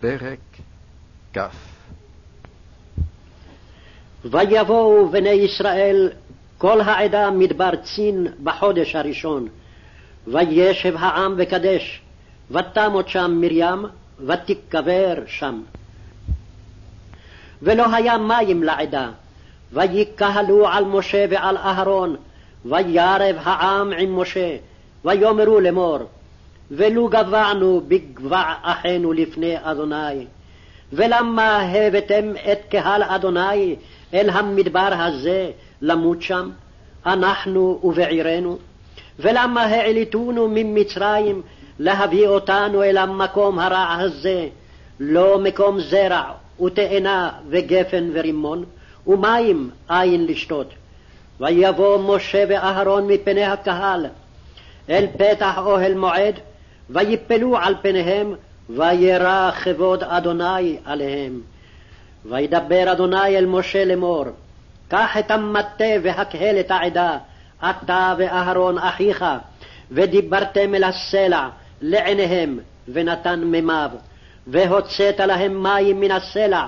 פרק כ. ויבואו בני ישראל כל העדה מדבר צין בחודש הראשון. וישב העם וקדש, ותמות שם מרים, ותיקבר שם. ולא היה מים לעדה, ויקהלו על משה ועל אהרון, וירב העם עם משה, ויאמרו לאמור, ולו גבענו בגבע אחינו לפני אדוני. ולמה הבאתם את קהל אדוני אל המדבר הזה למות שם, אנחנו ובעירנו? ולמה העליתונו ממצרים להביא אותנו אל המקום הרע הזה, לא מקום זרע ותאנה וגפן ורימון, ומים אין לשתות? ויבוא משה ואהרון מפני הקהל אל פתח אוהל מועד, ויפלו על פניהם, וירא כבוד אדוני עליהם. וידבר אדוני אל משה לאמור, קח את המטה והקהל את העדה, אתה ואהרון אחיך, ודיברתם אל הסלע לעיניהם, ונתן מימיו, והוצאת להם מים מן הסלע,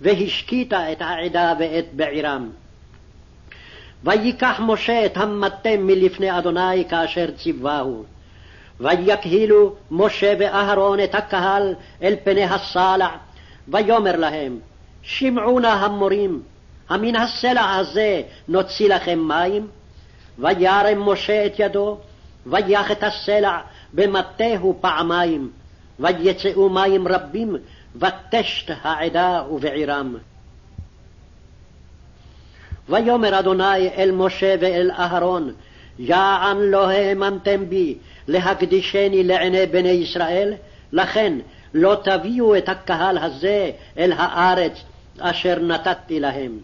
והשקית את העדה ואת בעירם. ויקח משה את המטה מלפני אדוני כאשר ציווהו. ויקהילו משה ואהרון את הקהל אל פני הסלע, ויאמר להם, שמעו נא המורים, המן הסלע הזה נוציא לכם מים? וירם משה את ידו, ויח את הסלע במטהו פעמיים, ויצאו מים רבים, ותשת העדה ובעירם. ויאמר אדוני אל משה ואל אהרון, יען לא האמנתם בי, להקדישני לעיני בני ישראל, לכן לא תביאו את הקהל הזה אל הארץ אשר נתתי להם.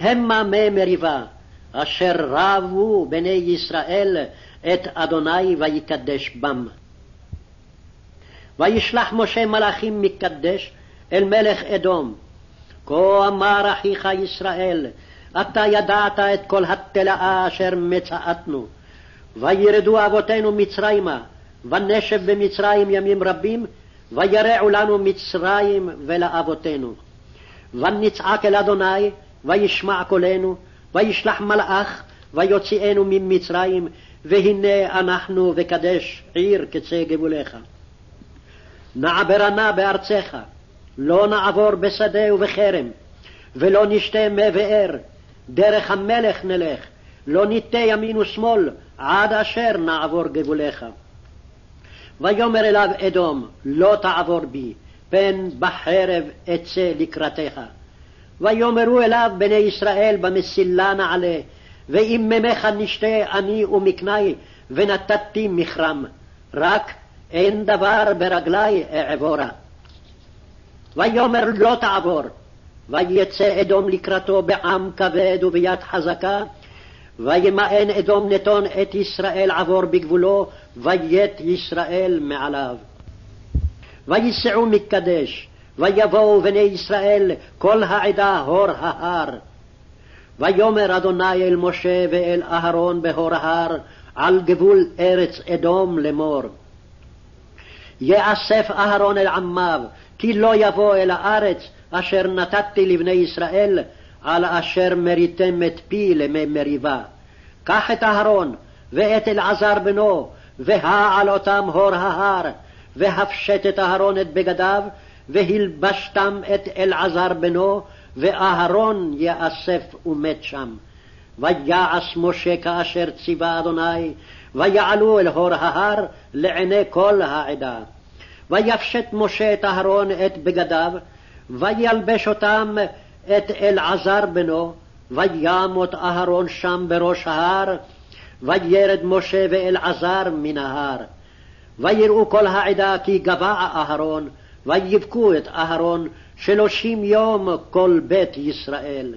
המה מי מריבה, אשר רבו בני ישראל את אדוני ויקדש בם. וישלח משה מלאכים מקדש אל מלך אדום, כה אמר אחיך ישראל, אתה ידעת את כל התלאה אשר מצאתנו. וירדו אבותינו מצרימה, ונשב במצרים ימים רבים, וירעו לנו מצרים ולאבותינו. ונצעק אל אדוני, וישמע קולנו, וישלח מלאך, ויוציאנו ממצרים, והנה אנחנו וקדש עיר קצה גבוליך. נעברה נא בארצך, לא נעבור בשדה ובכרם, ולא נשתה מי באר, דרך המלך נלך, לא ניטה ימין ושמאל, עד אשר נעבור גבוליך. ויאמר אליו אדום, לא תעבור בי, פן בחרב אצא לקראתך. ויאמרו אליו בני ישראל במסילה נעלה, ואם ממך נשתה אני ומקנאי, ונתתי מכרם, רק אין דבר ברגלי אעבורה. ויאמר לא תעבור, ויצא אדום לקראתו בעם כבד וביד חזקה, וימאן אדום נתון את ישראל עבור בגבולו, ויית ישראל מעליו. וייסעו מקדש, ויבואו בני ישראל כל העדה הור ההר. ויאמר אדוני אל משה ואל אהרון בהור ההר, על גבול ארץ אדום לאמור. יאסף אהרון אל עמיו, כי לא יבוא אל הארץ אשר נתתי לבני ישראל, על אשר מריתם את פי למי מריבה. קח את אהרון ואת אלעזר בנו, והעל אותם הור ההר, והפשט את אהרון את בגדיו, והלבשתם את אלעזר בנו, ואהרון יאסף ומת שם. ויעש משה כאשר ציווה אדוני, ויעלו אל הור ההר לעיני כל העדה. ויפשט משה את אהרון את בגדיו, וילבש אותם את אלעזר בנו, וימות אהרון שם בראש ההר, וירד משה ואלעזר מן ההר. ויראו כל העדה כי גבע אהרון, ויבכו את אהרון שלושים יום כל בית ישראל.